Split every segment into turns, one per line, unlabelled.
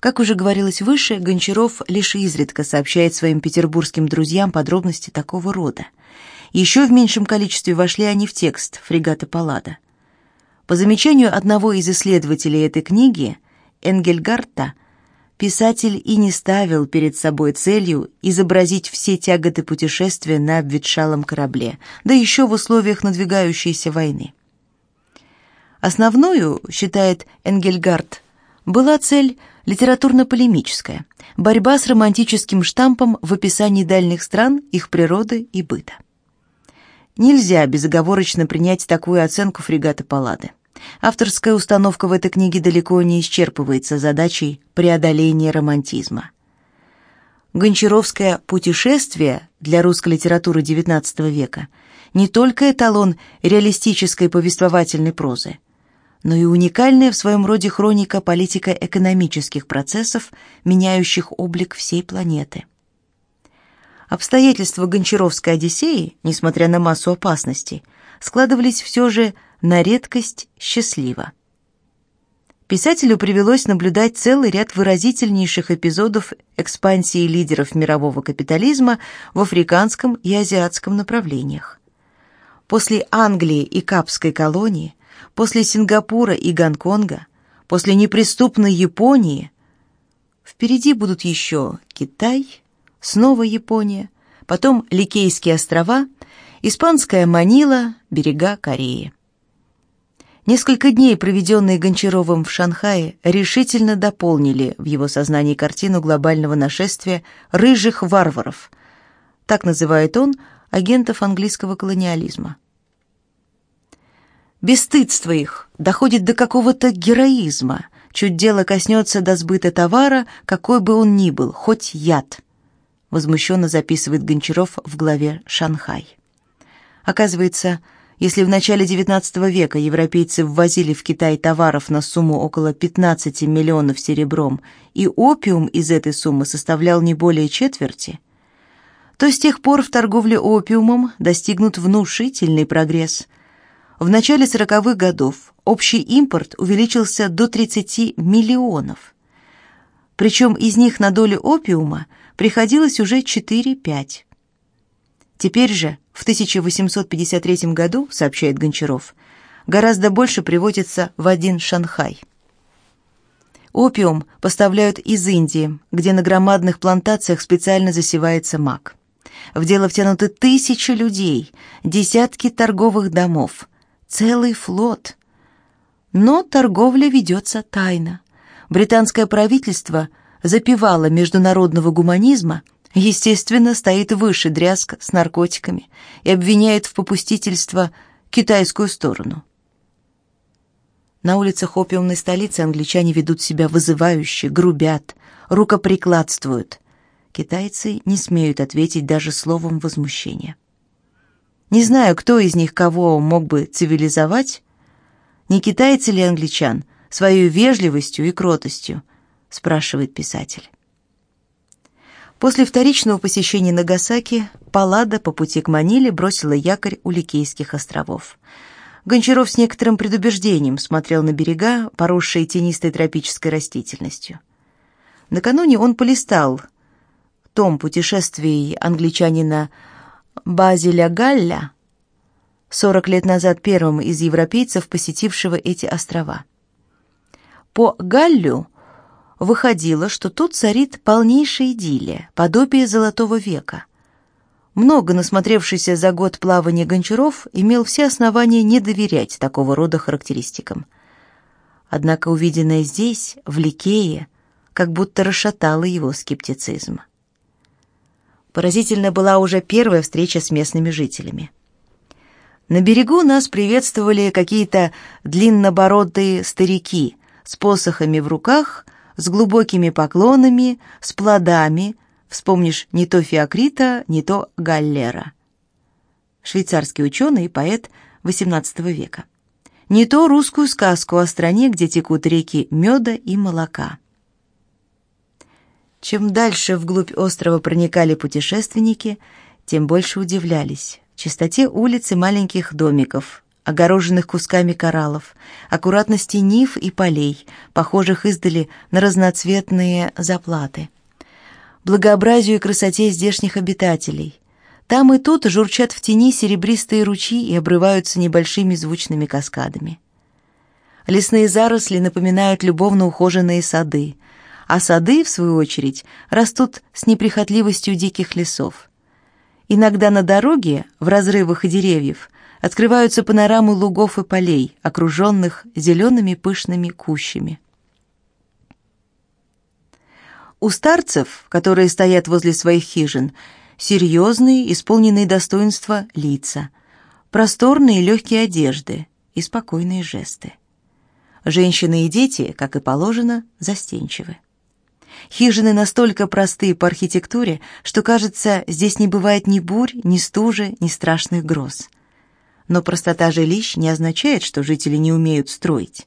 Как уже говорилось выше, Гончаров лишь изредка сообщает своим петербургским друзьям подробности такого рода. Еще в меньшем количестве вошли они в текст фрегата Паллада. По замечанию одного из исследователей этой книги, Энгельгарта, писатель и не ставил перед собой целью изобразить все тяготы путешествия на обветшалом корабле, да еще в условиях надвигающейся войны. Основную, считает Энгельгард, была цель литературно-полемическая, борьба с романтическим штампом в описании дальних стран, их природы и быта. Нельзя безоговорочно принять такую оценку фрегата Паллады. Авторская установка в этой книге далеко не исчерпывается задачей преодоления романтизма. Гончаровское «Путешествие» для русской литературы XIX века не только эталон реалистической повествовательной прозы, но и уникальная в своем роде хроника политико-экономических процессов, меняющих облик всей планеты. Обстоятельства Гончаровской «Одиссеи», несмотря на массу опасностей, складывались все же на редкость счастливо. Писателю привелось наблюдать целый ряд выразительнейших эпизодов экспансии лидеров мирового капитализма в африканском и азиатском направлениях. После Англии и Капской колонии, после Сингапура и Гонконга, после неприступной Японии впереди будут еще Китай, снова Япония, потом Ликейские острова, Испанская Манила, берега Кореи. Несколько дней, проведенные Гончаровым в Шанхае, решительно дополнили в его сознании картину глобального нашествия рыжих варваров. Так называет он агентов английского колониализма. Бесстыдство их доходит до какого-то героизма. Чуть дело коснется до сбыта товара, какой бы он ни был, хоть яд. Возмущенно записывает Гончаров в главе «Шанхай». Оказывается, если в начале XIX века европейцы ввозили в Китай товаров на сумму около 15 миллионов серебром, и опиум из этой суммы составлял не более четверти, то с тех пор в торговле опиумом достигнут внушительный прогресс. В начале 40-х годов общий импорт увеличился до 30 миллионов. Причем из них на долю опиума приходилось уже 4-5. Теперь же, в 1853 году, сообщает Гончаров, гораздо больше приводится в один Шанхай. Опиум поставляют из Индии, где на громадных плантациях специально засевается мак. В дело втянуты тысячи людей, десятки торговых домов, целый флот. Но торговля ведется тайно. Британское правительство запевало международного гуманизма – естественно, стоит выше дрязг с наркотиками и обвиняет в попустительство китайскую сторону. На улицах опиумной столицы англичане ведут себя вызывающе, грубят, рукоприкладствуют. Китайцы не смеют ответить даже словом возмущения. Не знаю, кто из них кого мог бы цивилизовать, не китайцы ли англичан, своей вежливостью и кротостью, спрашивает писатель. После вторичного посещения Нагасаки Паллада по пути к Маниле бросила якорь у Ликейских островов. Гончаров с некоторым предубеждением смотрел на берега, поросшие тенистой тропической растительностью. Накануне он полистал том путешествий англичанина Базиля Галля, 40 лет назад первым из европейцев, посетившего эти острова. По Галлю выходило, что тут царит полнейшая идиллия, подобие золотого века. Много насмотревшийся за год плавания Гончаров имел все основания не доверять такого рода характеристикам. Однако увиденное здесь, в Ликее, как будто расшатало его скептицизм. Поразительна была уже первая встреча с местными жителями. На берегу нас приветствовали какие-то длиннобородые старики с посохами в руках – с глубокими поклонами, с плодами, вспомнишь не то Феокрита, не то Галлера. Швейцарский ученый и поэт XVIII века. Не то русскую сказку о стране, где текут реки меда и молока. Чем дальше вглубь острова проникали путешественники, тем больше удивлялись чистоте улиц и маленьких домиков, огороженных кусками кораллов, аккуратности нив и полей, похожих издали на разноцветные заплаты, благообразию и красоте здешних обитателей. Там и тут журчат в тени серебристые ручьи и обрываются небольшими звучными каскадами. Лесные заросли напоминают любовно ухоженные сады, а сады, в свою очередь, растут с неприхотливостью диких лесов. Иногда на дороге, в разрывах деревьев, открываются панорамы лугов и полей, окруженных зелеными пышными кущами. У старцев, которые стоят возле своих хижин, серьезные, исполненные достоинства лица, просторные легкие одежды и спокойные жесты. Женщины и дети, как и положено, застенчивы. Хижины настолько простые по архитектуре, что, кажется, здесь не бывает ни бурь, ни стужи, ни страшных гроз. Но простота жилищ не означает, что жители не умеют строить.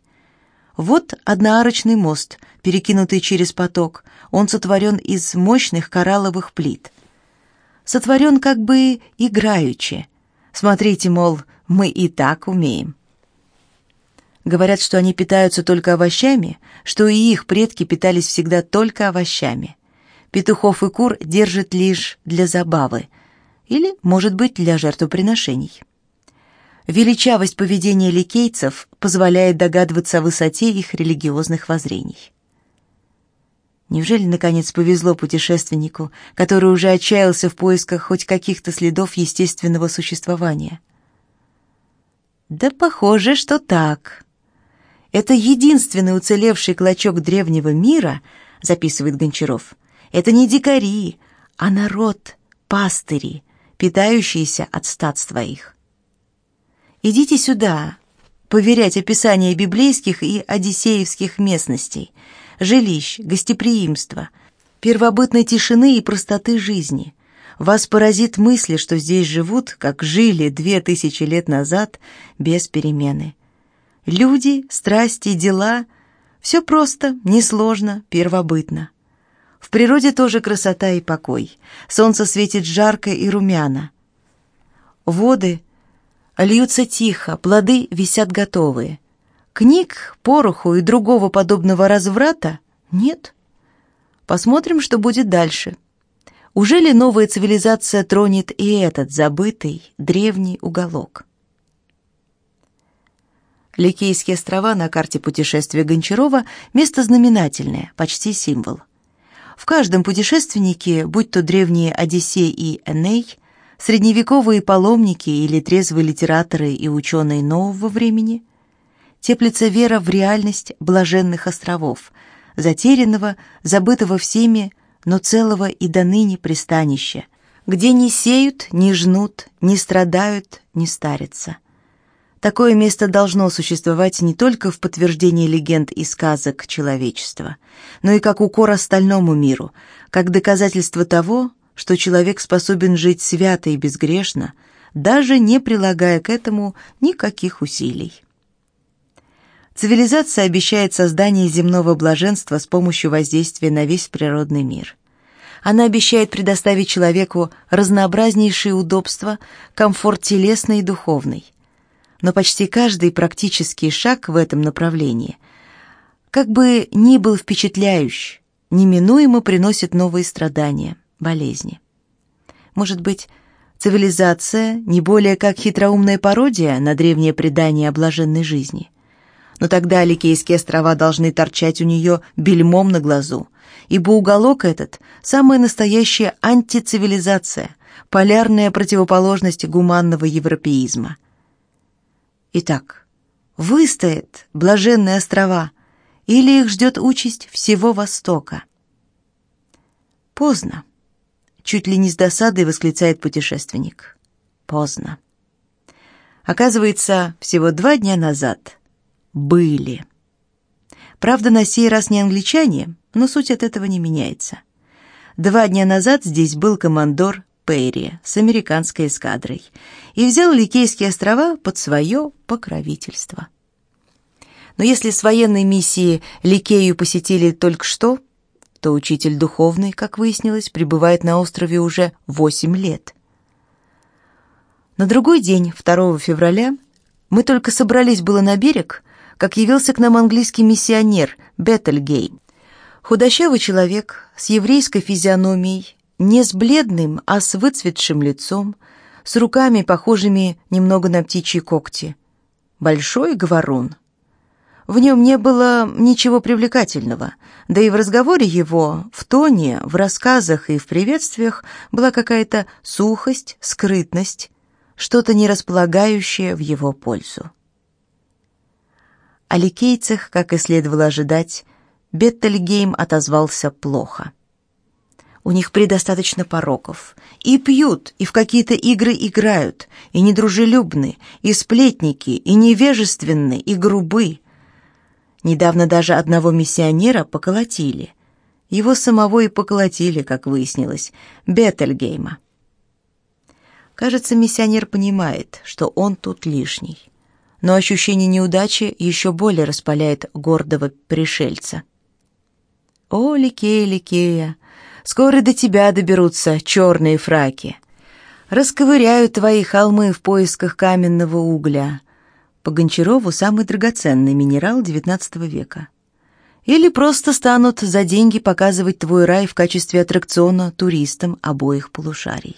Вот одноарочный мост, перекинутый через поток. Он сотворен из мощных коралловых плит. Сотворен как бы играючи. Смотрите, мол, мы и так умеем. Говорят, что они питаются только овощами, что и их предки питались всегда только овощами. Петухов и кур держат лишь для забавы или, может быть, для жертвоприношений. Величавость поведения ликейцев позволяет догадываться о высоте их религиозных воззрений. Неужели, наконец, повезло путешественнику, который уже отчаялся в поисках хоть каких-то следов естественного существования? Да похоже, что так. Это единственный уцелевший клочок древнего мира, записывает Гончаров. Это не дикари, а народ, пастыри, питающиеся от стадства их. Идите сюда, поверять описания библейских и одиссеевских местностей, жилищ, гостеприимства, первобытной тишины и простоты жизни. Вас поразит мысль, что здесь живут, как жили две тысячи лет назад, без перемены. Люди, страсти, дела — все просто, несложно, первобытно. В природе тоже красота и покой. Солнце светит жарко и румяно. Воды льются тихо, плоды висят готовые. Книг, пороху и другого подобного разврата нет. Посмотрим, что будет дальше. Уже ли новая цивилизация тронет и этот забытый древний уголок? Ликейские острова на карте путешествия Гончарова – место знаменательное, почти символ. В каждом путешественнике, будь то древние Одиссей и Эней, средневековые паломники или трезвые литераторы и ученые нового времени, теплится вера в реальность блаженных островов, затерянного, забытого всеми, но целого и до ныне пристанища, где не сеют, не жнут, не страдают, не старятся – Такое место должно существовать не только в подтверждении легенд и сказок человечества, но и как укор остальному миру, как доказательство того, что человек способен жить свято и безгрешно, даже не прилагая к этому никаких усилий. Цивилизация обещает создание земного блаженства с помощью воздействия на весь природный мир. Она обещает предоставить человеку разнообразнейшие удобства, комфорт телесный и духовный – но почти каждый практический шаг в этом направлении, как бы ни был впечатляющий, неминуемо приносит новые страдания, болезни. Может быть, цивилизация не более как хитроумная пародия на древнее предание о блаженной жизни. Но тогда Аликейские острова должны торчать у нее бельмом на глазу, ибо уголок этот – самая настоящая антицивилизация, полярная противоположность гуманного европеизма – Итак, выстоят блаженные острова, или их ждет участь всего Востока? Поздно. Чуть ли не с досадой восклицает путешественник. Поздно. Оказывается, всего два дня назад были. Правда, на сей раз не англичане, но суть от этого не меняется. Два дня назад здесь был командор Перри с американской эскадрой и взял Ликейские острова под свое покровительство. Но если с военной миссии Ликею посетили только что, то учитель духовный, как выяснилось, пребывает на острове уже восемь лет. На другой день, 2 февраля, Мы только собрались было на берег, как явился к нам английский миссионер Беттельгейм. Худощавый человек с еврейской физиономией, не с бледным, а с выцветшим лицом, с руками, похожими немного на птичьи когти. Большой говорун. В нем не было ничего привлекательного, да и в разговоре его, в тоне, в рассказах и в приветствиях была какая-то сухость, скрытность, что-то не располагающее в его пользу. О ликейцах, как и следовало ожидать, Беттельгейм отозвался плохо. У них предостаточно пороков. И пьют, и в какие-то игры играют, и недружелюбны, и сплетники, и невежественны, и грубы. Недавно даже одного миссионера поколотили. Его самого и поколотили, как выяснилось, Беттельгейма. Кажется, миссионер понимает, что он тут лишний. Но ощущение неудачи еще более распаляет гордого пришельца. «О, Ликея, Ликея, скоро до тебя доберутся черные фраки. Расковыряют твои холмы в поисках каменного угля». По Гончарову самый драгоценный минерал XIX века. Или просто станут за деньги показывать твой рай в качестве аттракциона туристам обоих полушарий.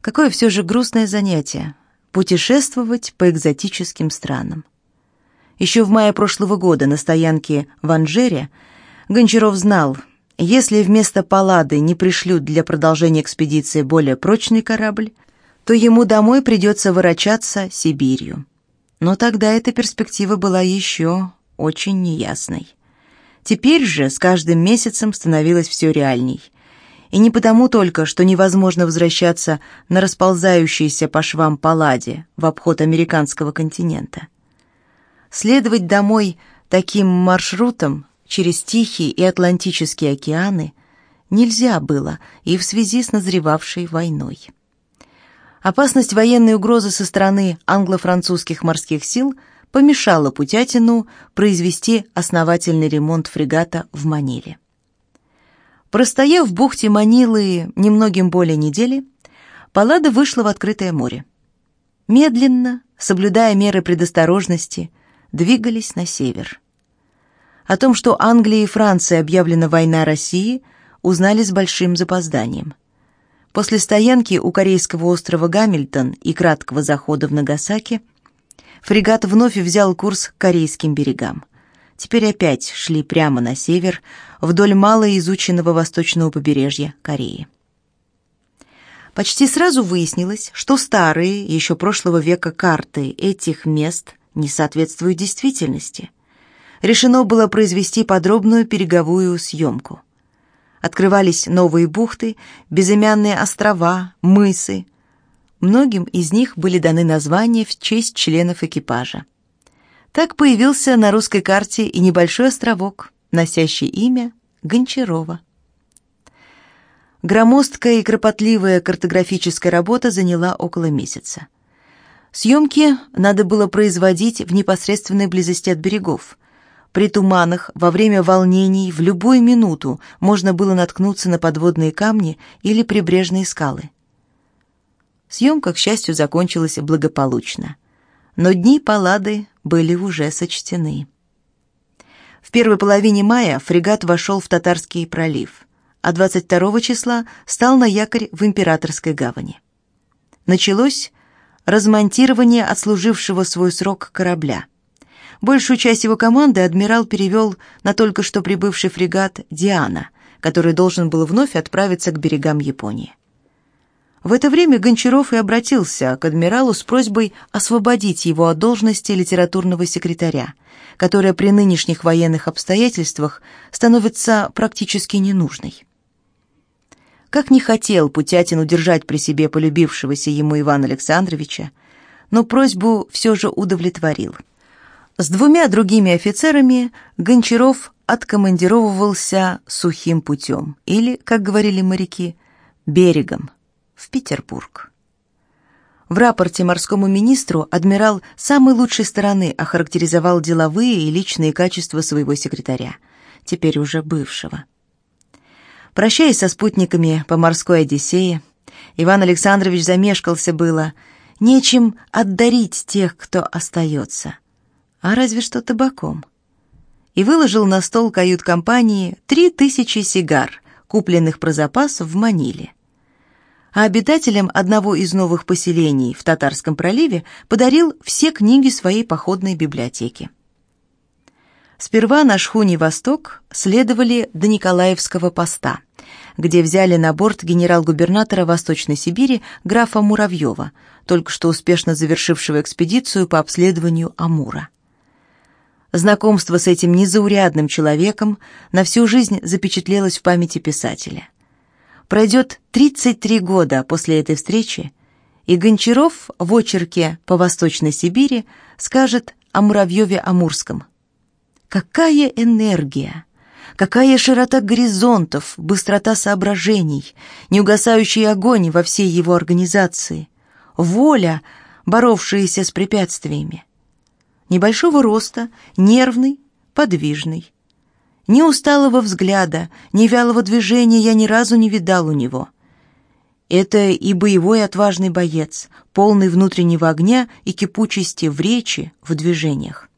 Какое все же грустное занятие — путешествовать по экзотическим странам. Еще в мае прошлого года на стоянке в Анжере Гончаров знал, если вместо Паллады не пришлют для продолжения экспедиции более прочный корабль, то ему домой придется ворочаться Сибирью. Но тогда эта перспектива была еще очень неясной. Теперь же с каждым месяцем становилось все реальней. И не потому только, что невозможно возвращаться на расползающейся по швам палладе в обход американского континента. Следовать домой таким маршрутом через Тихий и Атлантические океаны нельзя было и в связи с назревавшей войной. Опасность военной угрозы со стороны англо-французских морских сил помешала Путятину произвести основательный ремонт фрегата в Маниле. Простояв в бухте Манилы немногим более недели, Паллада вышла в открытое море. Медленно, соблюдая меры предосторожности, двигались на север. О том, что Англии и Франции объявлена война России, узнали с большим запозданием. После стоянки у корейского острова Гамильтон и краткого захода в Нагасаки фрегат вновь взял курс к корейским берегам теперь опять шли прямо на север, вдоль малоизученного восточного побережья Кореи. Почти сразу выяснилось, что старые, еще прошлого века карты этих мест не соответствуют действительности. Решено было произвести подробную береговую съемку. Открывались новые бухты, безымянные острова, мысы. Многим из них были даны названия в честь членов экипажа. Так появился на русской карте и небольшой островок, носящий имя Гончарова. Громоздкая и кропотливая картографическая работа заняла около месяца. Съемки надо было производить в непосредственной близости от берегов. При туманах, во время волнений, в любую минуту можно было наткнуться на подводные камни или прибрежные скалы. Съемка, к счастью, закончилась благополучно но дни Паллады были уже сочтены. В первой половине мая фрегат вошел в Татарский пролив, а 22 числа стал на якорь в Императорской гавани. Началось размонтирование отслужившего свой срок корабля. Большую часть его команды адмирал перевел на только что прибывший фрегат «Диана», который должен был вновь отправиться к берегам Японии. В это время Гончаров и обратился к адмиралу с просьбой освободить его от должности литературного секретаря, которая при нынешних военных обстоятельствах становится практически ненужной. Как не хотел Путятин удержать при себе полюбившегося ему Ивана Александровича, но просьбу все же удовлетворил. С двумя другими офицерами Гончаров откомандировывался сухим путем, или, как говорили моряки, берегом в Петербург. В рапорте морскому министру адмирал самой лучшей стороны охарактеризовал деловые и личные качества своего секретаря, теперь уже бывшего. Прощаясь со спутниками по морской Одиссее, Иван Александрович замешкался было нечем отдарить тех, кто остается. А разве что табаком. И выложил на стол кают-компании три тысячи сигар, купленных про запас в Маниле. А обитателям одного из новых поселений в Татарском проливе подарил все книги своей походной библиотеки. Сперва на шхуне «Восток» следовали до Николаевского поста, где взяли на борт генерал-губернатора Восточной Сибири графа Муравьева, только что успешно завершившего экспедицию по обследованию Амура. Знакомство с этим незаурядным человеком на всю жизнь запечатлелось в памяти писателя. Пройдет 33 года после этой встречи, и Гончаров в очерке по Восточной Сибири скажет о Муравьеве Амурском – Какая энергия! Какая широта горизонтов, быстрота соображений, неугасающий огонь во всей его организации, воля, боровшаяся с препятствиями. Небольшого роста, нервный, подвижный. Ни усталого взгляда, ни вялого движения я ни разу не видал у него. Это и боевой отважный боец, полный внутреннего огня и кипучести в речи, в движениях.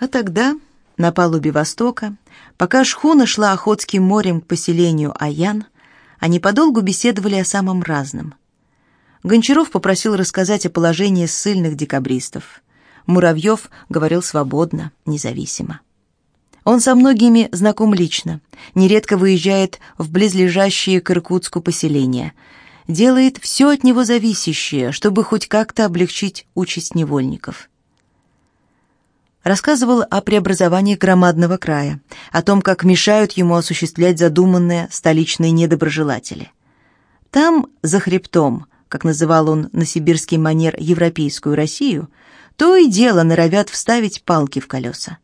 А тогда, на палубе Востока, пока шхуна шла Охотским морем к поселению Аян, они подолгу беседовали о самом разном. Гончаров попросил рассказать о положении ссыльных декабристов. Муравьев говорил свободно, независимо. Он со многими знаком лично, нередко выезжает в близлежащие к Иркутску поселения, делает все от него зависящее, чтобы хоть как-то облегчить участь невольников рассказывал о преобразовании громадного края, о том, как мешают ему осуществлять задуманное столичные недоброжелатели. Там, за хребтом, как называл он на сибирский манер европейскую Россию, то и дело норовят вставить палки в колеса.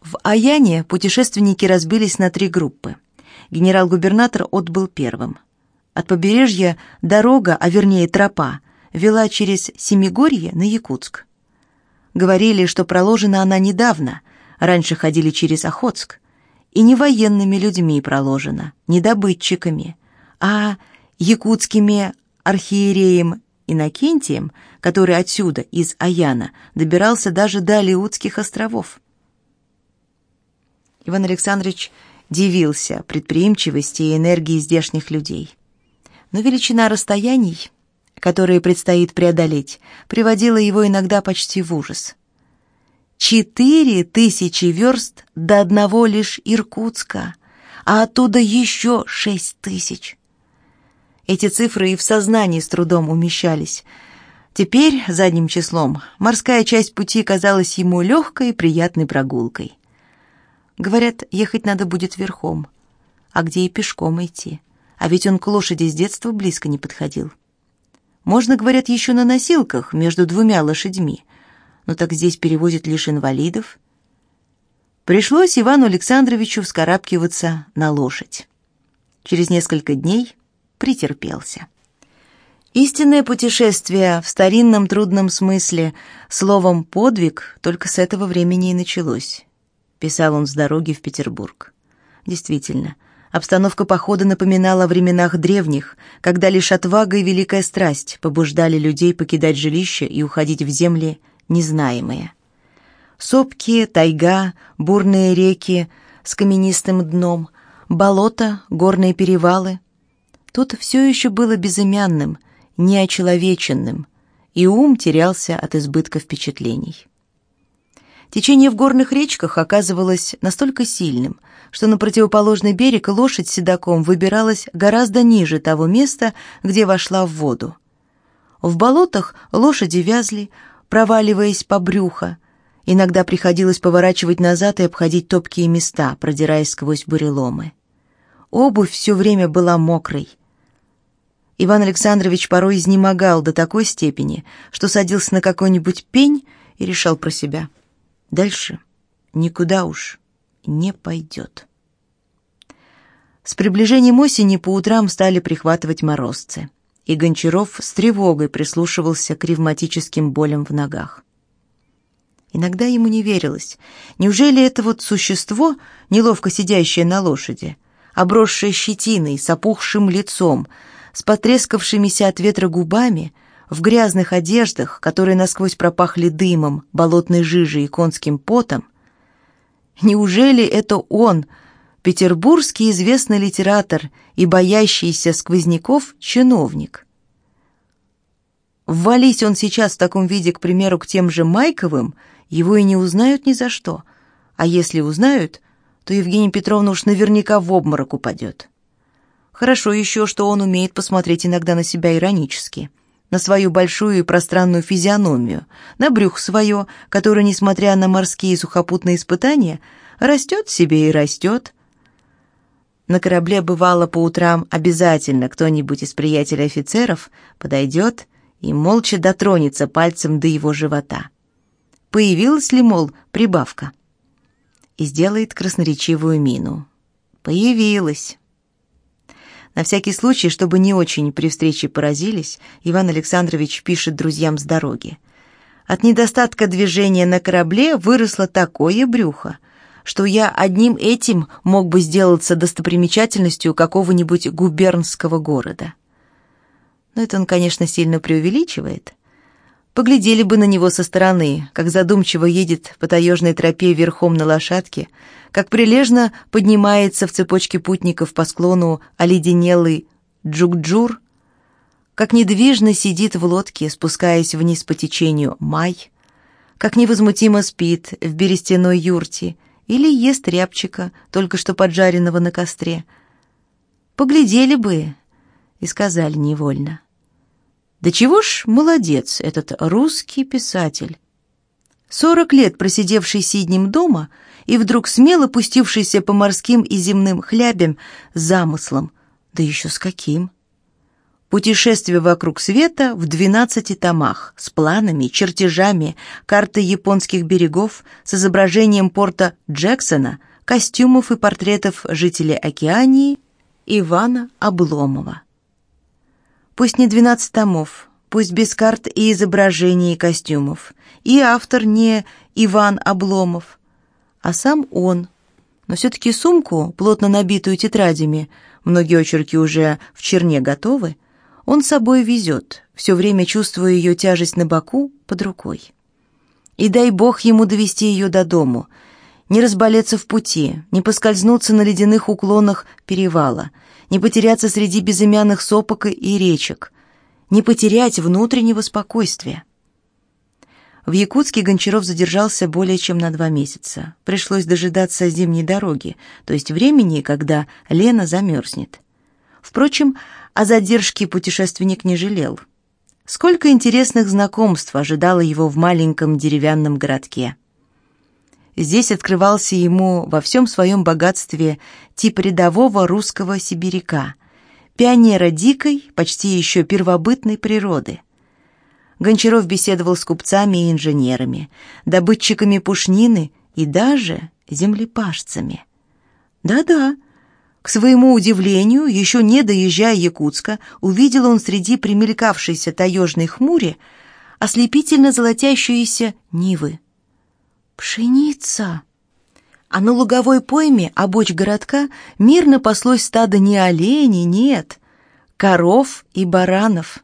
В Аяне путешественники разбились на три группы. Генерал-губернатор отбыл первым. От побережья дорога, а вернее тропа, вела через Семигорье на Якутск. Говорили, что проложена она недавно, раньше ходили через Охотск. И не военными людьми проложена, не добытчиками, а якутскими архиереем Иннокентием, который отсюда, из Аяна, добирался даже до Алиутских островов. Иван Александрович дивился предприимчивости и энергии здешних людей. Но величина расстояний которые предстоит преодолеть, приводило его иногда почти в ужас. Четыре тысячи верст до одного лишь Иркутска, а оттуда еще шесть тысяч. Эти цифры и в сознании с трудом умещались. Теперь, задним числом, морская часть пути казалась ему легкой и приятной прогулкой. Говорят, ехать надо будет верхом. А где и пешком идти? А ведь он к лошади с детства близко не подходил. Можно, говорят, еще на носилках между двумя лошадьми. Но так здесь перевозят лишь инвалидов. Пришлось Ивану Александровичу вскарабкиваться на лошадь. Через несколько дней претерпелся. Истинное путешествие в старинном трудном смысле, словом «подвиг» только с этого времени и началось, писал он с дороги в Петербург. Действительно, Обстановка похода напоминала о временах древних, когда лишь отвага и великая страсть побуждали людей покидать жилища и уходить в земли незнаемые. Сопки, тайга, бурные реки с каменистым дном, болота, горные перевалы. Тут все еще было безымянным, неочеловеченным, и ум терялся от избытка впечатлений. Течение в горных речках оказывалось настолько сильным, что на противоположный берег лошадь седаком выбиралась гораздо ниже того места, где вошла в воду. В болотах лошади вязли, проваливаясь по брюхо. Иногда приходилось поворачивать назад и обходить топкие места, продираясь сквозь буреломы. Обувь все время была мокрой. Иван Александрович порой изнемогал до такой степени, что садился на какой-нибудь пень и решал про себя — Дальше никуда уж не пойдет. С приближением осени по утрам стали прихватывать морозцы, и Гончаров с тревогой прислушивался к ревматическим болям в ногах. Иногда ему не верилось. Неужели это вот существо, неловко сидящее на лошади, обросшее щетиной, с опухшим лицом, с потрескавшимися от ветра губами, в грязных одеждах, которые насквозь пропахли дымом, болотной жижей и конским потом. Неужели это он, петербургский известный литератор и боящийся сквозняков чиновник? Ввались он сейчас в таком виде, к примеру, к тем же Майковым, его и не узнают ни за что. А если узнают, то Евгения Петровна уж наверняка в обморок упадет. Хорошо еще, что он умеет посмотреть иногда на себя иронически — на свою большую и пространную физиономию, на брюх свое, которое, несмотря на морские сухопутные испытания, растет себе и растет. На корабле бывало по утрам обязательно кто-нибудь из приятелей офицеров подойдет и молча дотронется пальцем до его живота. Появилась ли, мол, прибавка? И сделает красноречивую мину. Появилась. На всякий случай, чтобы не очень при встрече поразились, Иван Александрович пишет друзьям с дороги. От недостатка движения на корабле выросло такое брюхо, что я одним этим мог бы сделаться достопримечательностью какого-нибудь губернского города. Но это он, конечно, сильно преувеличивает. Поглядели бы на него со стороны, как задумчиво едет по таежной тропе верхом на лошадке, как прилежно поднимается в цепочке путников по склону оледенелый Джукджур, как недвижно сидит в лодке, спускаясь вниз по течению Маи, как невозмутимо спит в берестяной юрте или ест рябчика, только что поджаренного на костре. Поглядели бы и сказали невольно. До чего ж молодец этот русский писатель. Сорок лет просидевший сиднем дома и вдруг смело пустившийся по морским и земным хлябям замыслом, да еще с каким. Путешествие вокруг света в двенадцати томах с планами, чертежами, картой японских берегов, с изображением порта Джексона, костюмов и портретов жителей Океании Ивана Обломова. Пусть не 12 томов, пусть без карт и изображений и костюмов. И автор не Иван Обломов, а сам он. Но все-таки сумку, плотно набитую тетрадями, многие очерки уже в черне готовы, он с собой везет, все время чувствуя ее тяжесть на боку под рукой. И дай бог ему довести ее до дому, не разболеться в пути, не поскользнуться на ледяных уклонах перевала — не потеряться среди безымянных сопок и речек, не потерять внутреннего спокойствия. В Якутске Гончаров задержался более чем на два месяца. Пришлось дожидаться зимней дороги, то есть времени, когда Лена замерзнет. Впрочем, о задержке путешественник не жалел. Сколько интересных знакомств ожидало его в маленьком деревянном городке. Здесь открывался ему во всем своем богатстве тип рядового русского сибиряка, пионера дикой, почти еще первобытной природы. Гончаров беседовал с купцами и инженерами, добытчиками пушнины и даже землепашцами. Да-да, к своему удивлению, еще не доезжая Якутска, увидел он среди примелькавшейся таежной хмури ослепительно золотящиеся нивы. Пшеница. А на луговой пойме обочь городка мирно паслось стадо не оленей, нет, коров и баранов.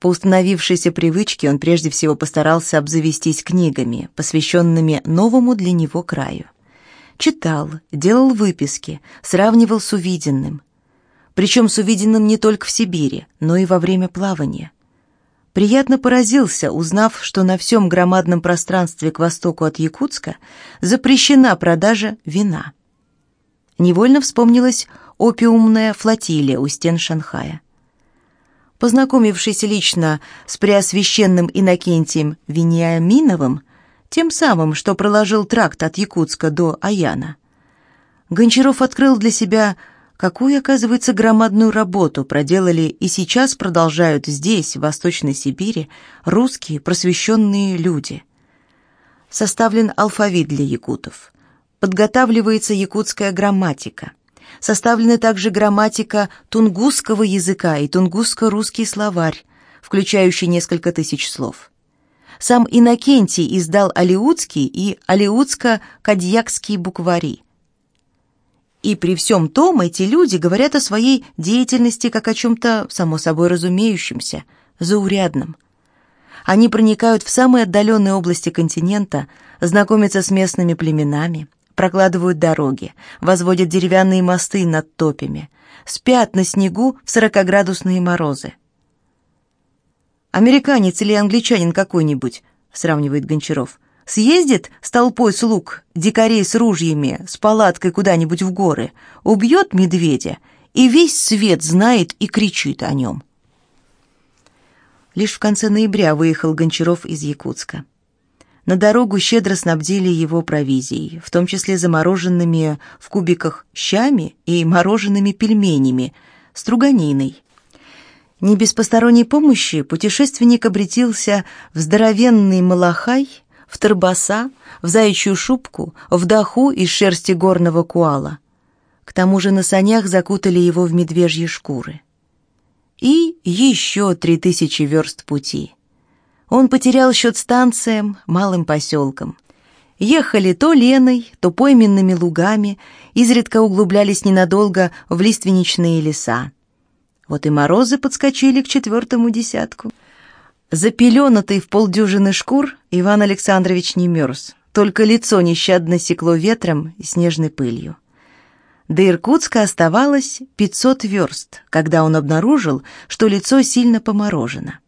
По установившейся привычке он прежде всего постарался обзавестись книгами, посвященными новому для него краю. Читал, делал выписки, сравнивал с увиденным. Причем с увиденным не только в Сибири, но и во время плавания приятно поразился, узнав, что на всем громадном пространстве к востоку от Якутска запрещена продажа вина. Невольно вспомнилась опиумная флотилия у стен Шанхая. Познакомившись лично с преосвященным Иннокентием Вениаминовым, тем самым, что проложил тракт от Якутска до Аяна, Гончаров открыл для себя Какую, оказывается, громадную работу проделали и сейчас продолжают здесь, в Восточной Сибири, русские просвещенные люди. Составлен алфавит для якутов. Подготавливается якутская грамматика. Составлены также грамматика тунгусского языка и тунгусско-русский словарь, включающий несколько тысяч слов. Сам Иннокентий издал алиутский и алиутско-кадьякский буквари – И при всем том эти люди говорят о своей деятельности как о чем-то само собой разумеющемся, заурядном. Они проникают в самые отдаленные области континента, знакомятся с местными племенами, прокладывают дороги, возводят деревянные мосты над топями, спят на снегу в сорокоградусные морозы. «Американец или англичанин какой-нибудь», — сравнивает Гончаров, — Съездит с толпой слуг, дикарей с ружьями, с палаткой куда-нибудь в горы, убьет медведя, и весь свет знает и кричит о нем. Лишь в конце ноября выехал Гончаров из Якутска. На дорогу щедро снабдили его провизией, в том числе замороженными в кубиках щами и мороженными пельменями, струганиной. Не без посторонней помощи путешественник обретился в здоровенный малахай в торбаса, в заячью шубку, в даху из шерсти горного куала. К тому же на санях закутали его в медвежьи шкуры. И еще три тысячи верст пути. Он потерял счет станциям, малым поселкам. Ехали то леной, то пойменными лугами, изредка углублялись ненадолго в лиственничные леса. Вот и морозы подскочили к четвертому десятку. Запеленатый в полдюжины шкур, Иван Александрович не мерз, только лицо нещадно секло ветром и снежной пылью. До Иркутска оставалось 500 верст, когда он обнаружил, что лицо сильно поморожено.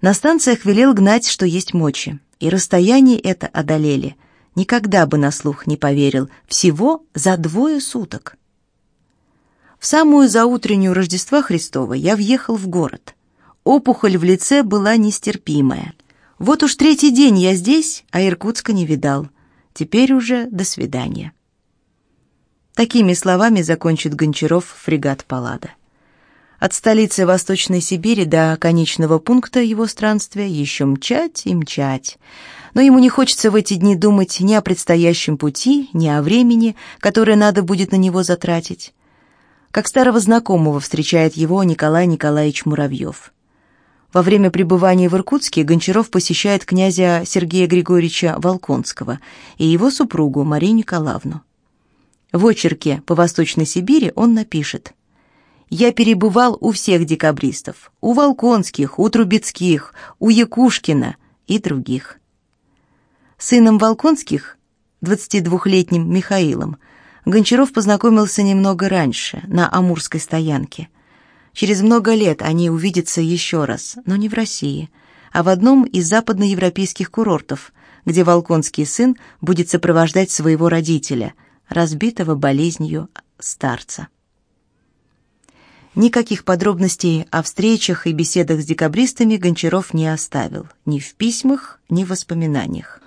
На станциях велел гнать, что есть мочи, и расстояние это одолели. Никогда бы на слух не поверил, всего за двое суток. В самую заутреннюю Рождества Христова я въехал в город. Опухоль в лице была нестерпимая. Вот уж третий день я здесь, а Иркутска не видал. Теперь уже до свидания. Такими словами закончит Гончаров фрегат Паллада. От столицы Восточной Сибири до конечного пункта его странствия еще мчать и мчать. Но ему не хочется в эти дни думать ни о предстоящем пути, ни о времени, которое надо будет на него затратить. Как старого знакомого встречает его Николай Николаевич Муравьев. Во время пребывания в Иркутске Гончаров посещает князя Сергея Григорьевича Волконского и его супругу Марию Николаевну. В очерке по Восточной Сибири он напишет «Я перебывал у всех декабристов, у Волконских, у Трубецких, у Якушкина и других». Сыном Волконских, 22-летним Михаилом, Гончаров познакомился немного раньше, на Амурской стоянке – Через много лет они увидятся еще раз, но не в России, а в одном из западноевропейских курортов, где Волконский сын будет сопровождать своего родителя, разбитого болезнью старца. Никаких подробностей о встречах и беседах с декабристами Гончаров не оставил, ни в письмах, ни в воспоминаниях.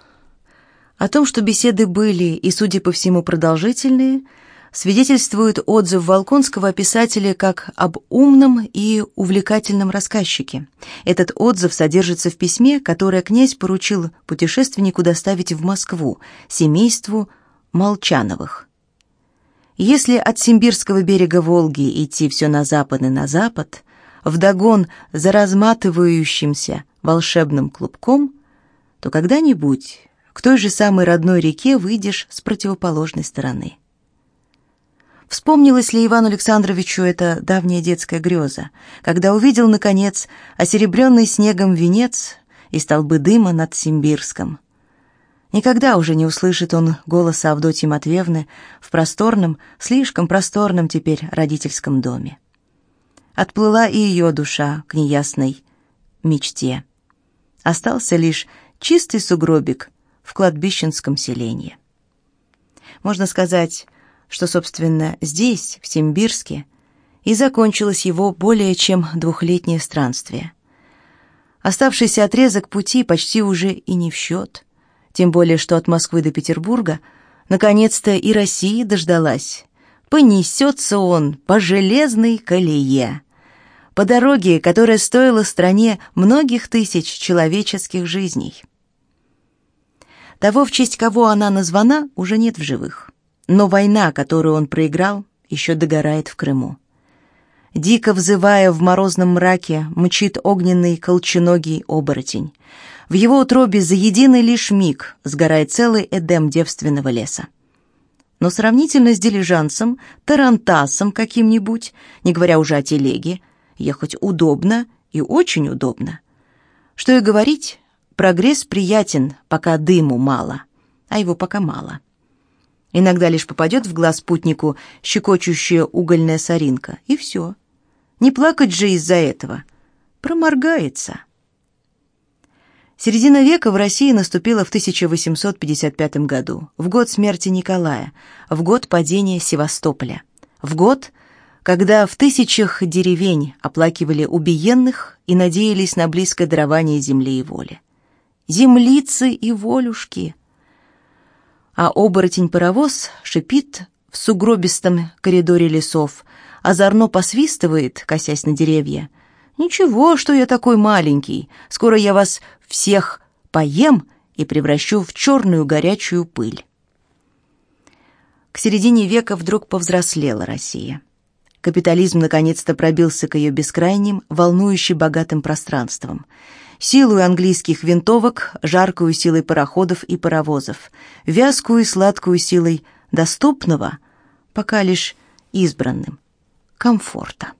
О том, что беседы были и, судя по всему, продолжительные – свидетельствует отзыв Волконского о писателе как об умном и увлекательном рассказчике. Этот отзыв содержится в письме, которое князь поручил путешественнику доставить в Москву, семейству Молчановых. Если от Симбирского берега Волги идти все на запад и на запад, вдогон за разматывающимся волшебным клубком, то когда-нибудь к той же самой родной реке выйдешь с противоположной стороны. Вспомнилась ли Ивану Александровичу эта давняя детская греза, когда увидел, наконец, осеребренный снегом венец и столбы дыма над Симбирском. Никогда уже не услышит он голоса Авдотьи Матвеевны в просторном, слишком просторном теперь родительском доме. Отплыла и ее душа к неясной мечте. Остался лишь чистый сугробик в кладбищенском селении. Можно сказать, что, собственно, здесь, в Симбирске, и закончилось его более чем двухлетнее странствие. Оставшийся отрезок пути почти уже и не в счет, тем более что от Москвы до Петербурга наконец-то и Россия дождалась. Понесется он по железной колее, по дороге, которая стоила стране многих тысяч человеческих жизней. Того, в честь кого она названа, уже нет в живых. Но война, которую он проиграл, еще догорает в Крыму. Дико взывая в морозном мраке, мчит огненный колченогий оборотень. В его утробе за единый лишь миг сгорает целый эдем девственного леса. но сравнительно с дилижансом, тарантасом каким-нибудь, не говоря уже о телеге, ехать удобно и очень удобно. Что и говорить, прогресс приятен, пока дыму мало, а его пока мало. Иногда лишь попадет в глаз путнику щекочущая угольная соринка, и все. Не плакать же из-за этого. Проморгается. Середина века в России наступила в 1855 году, в год смерти Николая, в год падения Севастополя, в год, когда в тысячах деревень оплакивали убиенных и надеялись на близкое дарование земли и воли. Землицы и волюшки. А оборотень-паровоз шипит в сугробистом коридоре лесов, озорно посвистывает, косясь на деревья. «Ничего, что я такой маленький, скоро я вас всех поем и превращу в черную горячую пыль». К середине века вдруг повзрослела Россия. Капитализм наконец-то пробился к ее бескрайним, волнующе богатым пространствам. Силою английских винтовок, жаркую силой пароходов и паровозов, вязкую и сладкую силой доступного, пока лишь избранным, комфорта.